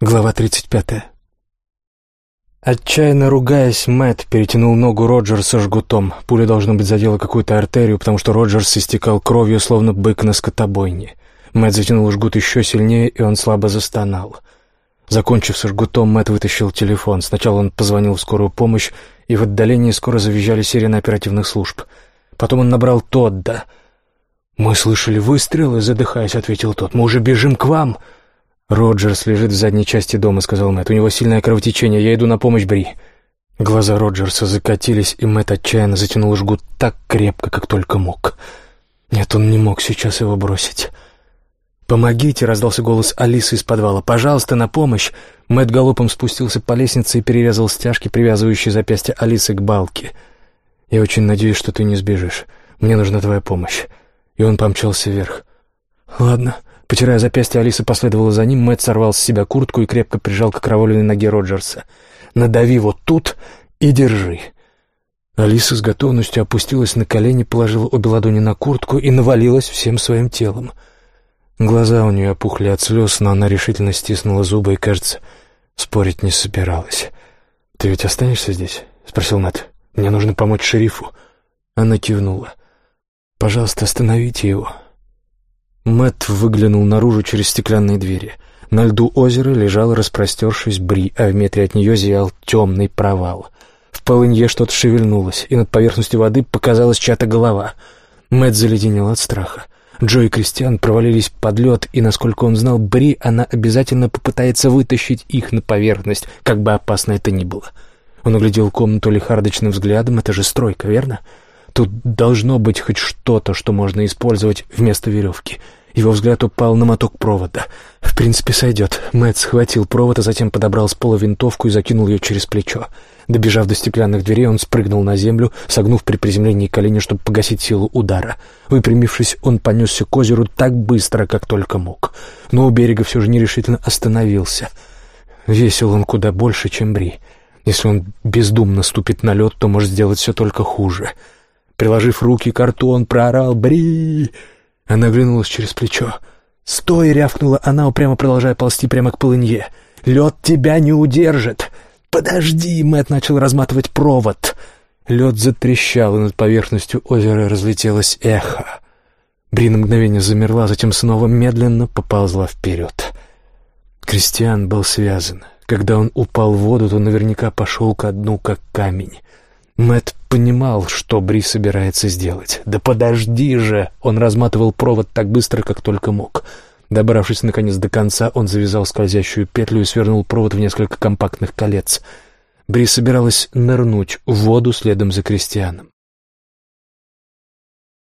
Глава 35. Отчаянно ругаясь, Мэтт перетянул ногу Роджерса жгутом. Пуля, должно быть, задела какую-то артерию, потому что Роджерс истекал кровью, словно бык на скотобойне. Мэтт затянул жгут еще сильнее, и он слабо застонал. Закончив со жгутом, Мэтт вытащил телефон. Сначала он позвонил в скорую помощь, и в отдалении скоро завизжали сирены оперативных служб. Потом он набрал Тодда. «Мы слышали выстрелы», — задыхаясь, ответил тот. «Мы уже бежим к вам». «Роджерс лежит в задней части дома», — сказал Мэтт. «У него сильное кровотечение. Я иду на помощь Бри». Глаза Роджерса закатились, и Мэтт отчаянно затянул жгут так крепко, как только мог. Нет, он не мог сейчас его бросить. «Помогите!» — раздался голос Алисы из подвала. «Пожалуйста, на помощь!» Мэтт галопом спустился по лестнице и перерезал стяжки, привязывающие запястье Алисы к балке. «Я очень надеюсь, что ты не сбежишь. Мне нужна твоя помощь». И он помчался вверх. «Ладно», Потирая запястье, Алиса последовала за ним, Мэтт сорвал с себя куртку и крепко прижал к окровавленной ноге Роджерса. «Надави вот тут и держи». Алиса с готовностью опустилась на колени, положила обе ладони на куртку и навалилась всем своим телом. Глаза у нее опухли от слез, но она решительно стиснула зубы и, кажется, спорить не собиралась. «Ты ведь останешься здесь?» — спросил Мэтт. «Мне нужно помочь шерифу». Она кивнула. «Пожалуйста, остановите его». Мэт выглянул наружу через стеклянные двери. На льду озера лежал, распростершись, Бри, а в метре от нее зиял темный провал. В полынье что-то шевельнулось, и над поверхностью воды показалась чья-то голова. Мэт заледенел от страха. Джо и Кристиан провалились под лед, и, насколько он знал, Бри, она обязательно попытается вытащить их на поверхность, как бы опасно это ни было. Он оглядел комнату лихардочным взглядом, это же стройка, верно? — Тут должно быть хоть что-то, что можно использовать вместо веревки. Его взгляд упал на моток провода. В принципе, сойдет. Мэтт схватил провод, а затем подобрал с пола винтовку и закинул ее через плечо. Добежав до стеклянных дверей, он спрыгнул на землю, согнув при приземлении колени, чтобы погасить силу удара. Выпрямившись, он понесся к озеру так быстро, как только мог. Но у берега все же нерешительно остановился. Весил он куда больше, чем Бри. Если он бездумно ступит на лед, то может сделать все только хуже — Приложив руки к рту, он проорал «Бри!». Она оглянулась через плечо. «Стой!» — рявкнула она, упрямо продолжая ползти прямо к полынье. «Лед тебя не удержит!» «Подожди!» — Мэтт начал разматывать провод. Лед затрещал, и над поверхностью озера разлетелось эхо. Бри на мгновение замерла, затем снова медленно поползла вперед. Кристиан был связан. Когда он упал в воду, то наверняка пошел ко дну, как камень. Мэт понимал, что Бри собирается сделать. «Да подожди же!» Он разматывал провод так быстро, как только мог. Добравшись, наконец, до конца, он завязал скользящую петлю и свернул провод в несколько компактных колец. Бри собиралась нырнуть в воду следом за крестьяном.